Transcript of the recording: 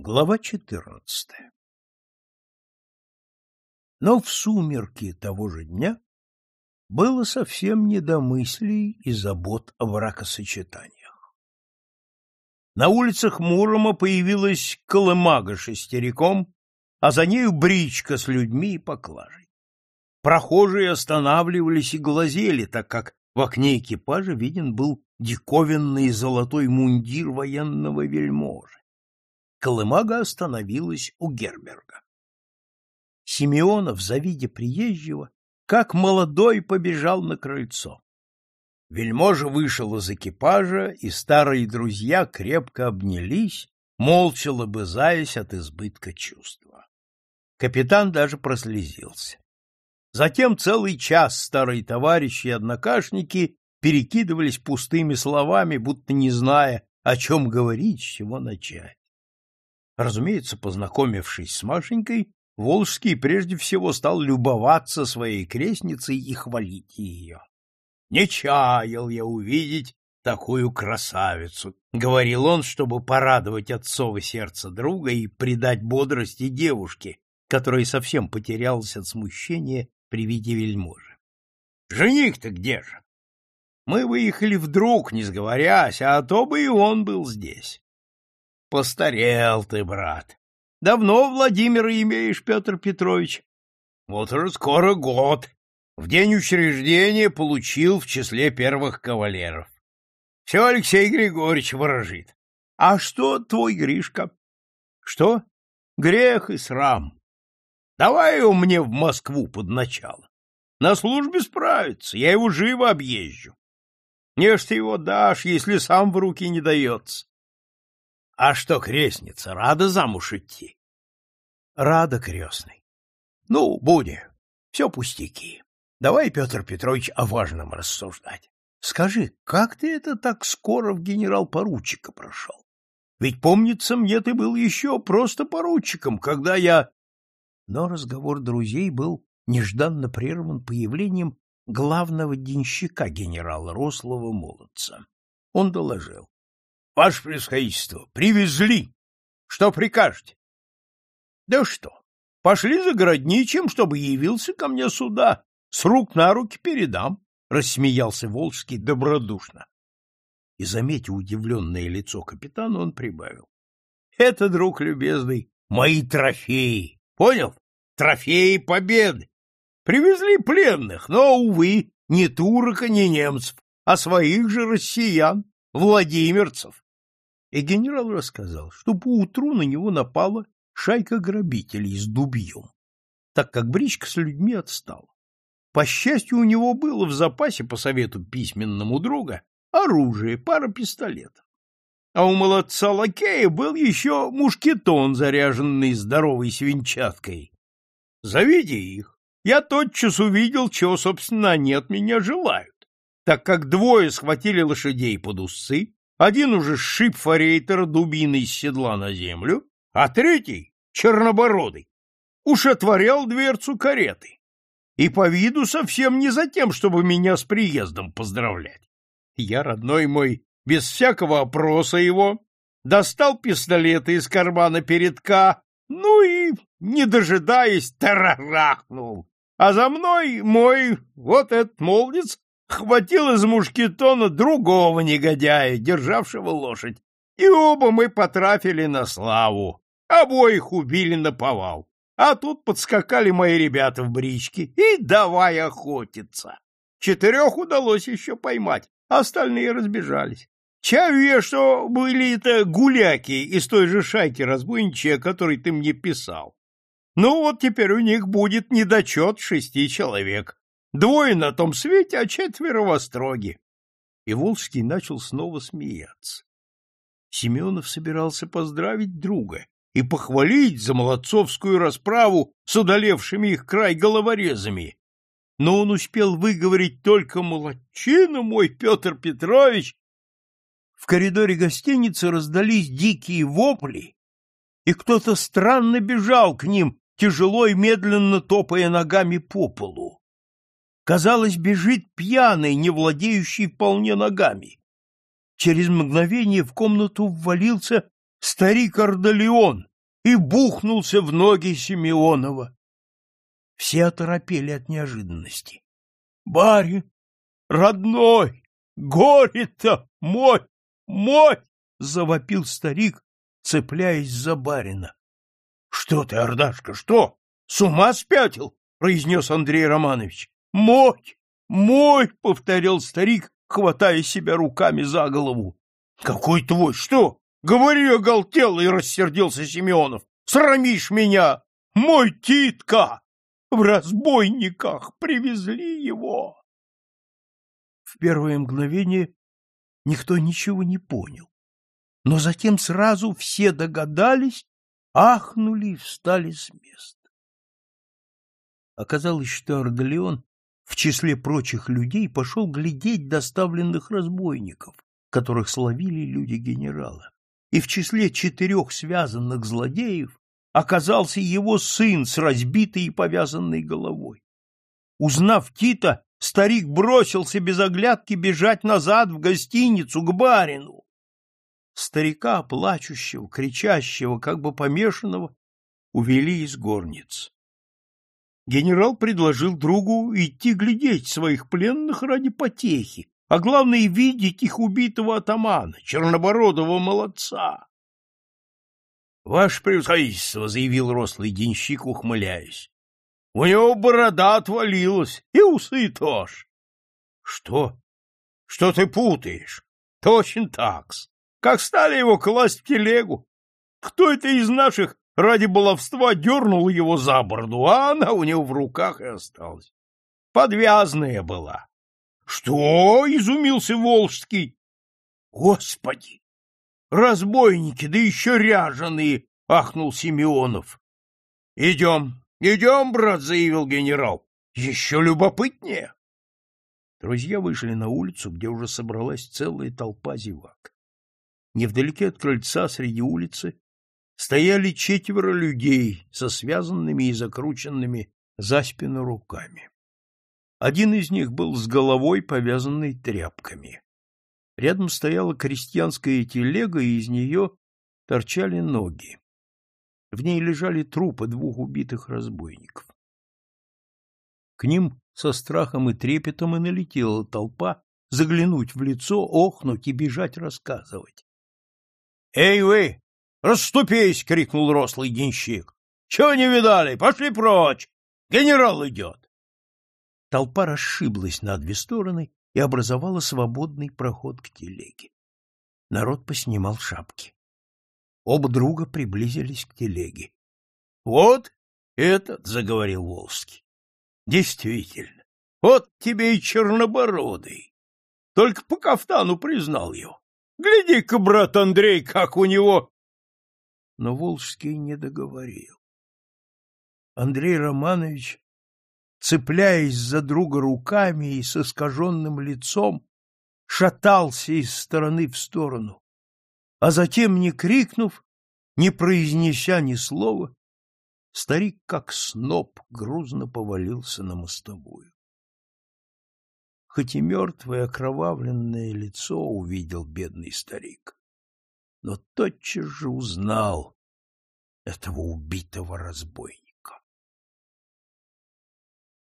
Глава четырнадцатая Но в сумерки того же дня было совсем не до мыслей и забот о бракосочетаниях. На улицах Мурома появилась колымага шестериком, а за нею бричка с людьми и поклажей. Прохожие останавливались и глазели, так как в окне экипажа виден был диковинный золотой мундир военного вельможи. Колымага остановилась у Герберга. Симеонов, завидя приезжего, как молодой побежал на крыльцо. Вельможа вышел из экипажа, и старые друзья крепко обнялись, молча лобызаясь от избытка чувства. Капитан даже прослезился. Затем целый час старые товарищи и однокашники перекидывались пустыми словами, будто не зная, о чем говорить, с чего начать. Разумеется, познакомившись с Машенькой, Волжский прежде всего стал любоваться своей крестницей и хвалить ее. «Не чаял я увидеть такую красавицу», — говорил он, чтобы порадовать отцово сердце друга и придать бодрости девушке, которая совсем потерялась от смущения при виде вельможи. «Жених-то где же?» Мы выехали вдруг, не сговорясь, а то бы и он был здесь. Постарел ты, брат. Давно Владимира имеешь, Петр Петрович? Вот уже скоро год. В день учреждения получил в числе первых кавалеров. Все Алексей Григорьевич ворожит. А что твой Гришка? Что? Грех и срам. Давай его мне в Москву под начало. На службе справится, я его живо объезжу. Не ж ты его дашь, если сам в руки не дается. А что, крестница, рада замуж идти? Рада, крестный. Ну, будем. Все пустяки. Давай, Петр Петрович, о важном рассуждать. Скажи, как ты это так скоро в генерал-поручика прошел? Ведь, помнится мне, ты был еще просто поручиком, когда я... Но разговор друзей был нежданно прерван появлением главного денщика генерала Рослого Молодца. Он доложил. Ваше превосходительство, привезли. Что прикажете? Да что, пошли за городничим, чтобы явился ко мне сюда. С рук на руки передам, — рассмеялся Волжский добродушно. И, заметив удивленное лицо капитана, он прибавил. — Это, друг любезный, мои трофеи. Понял? Трофеи победы. Привезли пленных, но, увы, не турок, ни немцев, а своих же россиян, владимирцев и генерал рассказал, что поутру на него напала шайка грабителей с дубьем, так как бричка с людьми отстала. По счастью, у него было в запасе, по совету письменному друга, оружие, пара пистолетов. А у молодца лакея был еще мушкетон, заряженный здоровой свинчаткой. Завидя их, я тотчас увидел, чего, собственно, они от меня желают, так как двое схватили лошадей под усы, один уже сшиб форейтера дубиной с седла на землю, а третий, чернобородый, уж отворял дверцу кареты. И по виду совсем не за тем, чтобы меня с приездом поздравлять. Я, родной мой, без всякого опроса его, достал пистолеты из кармана передка, ну и, не дожидаясь, тарарахнул. А за мной мой, вот этот молодец, хватил из мушкетона другого негодяя, державшего лошадь, и оба мы потрафили на славу, обоих убили на повал. А тут подскакали мои ребята в бричке и давай охотиться. Четырех удалось еще поймать, остальные разбежались. Чаю я, что были это гуляки из той же шайки разбойничьей, о которой ты мне писал. Ну вот теперь у них будет недочет шести человек, Двое на том свете, а четверо в Остроге. И Волжский начал снова смеяться. Семенов собирался поздравить друга и похвалить за молодцовскую расправу с удалевшими их край головорезами. Но он успел выговорить только «Молодчина мой, Петр Петрович!» В коридоре гостиницы раздались дикие вопли, и кто-то странно бежал к ним, тяжело и медленно топая ногами по полу казалось, бежит пьяный, не владеющий вполне ногами. Через мгновение в комнату ввалился старик Ордолеон и бухнулся в ноги Симеонова. Все оторопели от неожиданности. — Барин, родной, горе-то мой, мой! — завопил старик, цепляясь за барина. — Что ты, Ордашка, что? С ума спятил? — произнес Андрей Романович. — Мой, мой! — повторил старик, хватая себя руками за голову. — Какой твой? Что? Говори, оголтел, и рассердился Семенов. Срамишь меня! Мой Титка! В разбойниках привезли его! В первое мгновение никто ничего не понял, но затем сразу все догадались, ахнули и встали с места. Оказалось, что Ордолеон числе прочих людей пошел глядеть доставленных разбойников, которых словили люди генерала. И в числе четырех связанных злодеев оказался его сын с разбитой и повязанной головой. Узнав Тита, старик бросился без оглядки бежать назад в гостиницу к барину. Старика, плачущего, кричащего, как бы помешанного, увели из горниц. Генерал предложил другу идти глядеть своих пленных ради потехи, а главное — видеть их убитого атамана, чернобородого молодца. — Ваше превосходительство, — заявил рослый денщик, ухмыляясь. — У него борода отвалилась, и усы тоже. — Что? Что ты путаешь? Точно такс. Как стали его класть в телегу? Кто это из наших ради баловства дернул его за бороду, а она у него в руках и осталась? Подвязная была. — Что? — изумился Волжский. — Господи! Разбойники, да еще ряженые! — ахнул Симеонов. — Идем, идем, брат, — заявил генерал. — Еще любопытнее. Друзья вышли на улицу, где уже собралась целая толпа зевак. Невдалеке от крыльца среди улицы стояли четверо людей со связанными и закрученными за спину руками. Один из них был с головой, повязанной тряпками. Рядом стояла крестьянская телега, и из нее торчали ноги. В ней лежали трупы двух убитых разбойников. К ним со страхом и трепетом и налетела толпа заглянуть в лицо, охнуть и бежать рассказывать. — Эй вы! Расступись! — крикнул рослый денщик. — Чего не видали? Пошли прочь! Генерал идет! Толпа расшиблась на две стороны и образовала свободный проход к телеге. Народ поснимал шапки. Оба друга приблизились к телеге. — Вот этот, — заговорил Волжский. — Действительно, вот тебе и чернобородый. Только по кафтану признал его. Гляди-ка, брат Андрей, как у него... Но Волжский не договорил. Андрей Романович цепляясь за друга руками и с искаженным лицом, шатался из стороны в сторону, а затем, не крикнув, не произнеся ни слова, старик, как сноп, грузно повалился на мостовую. Хоть и мертвое окровавленное лицо увидел бедный старик, но тотчас же узнал этого убитого разбойника.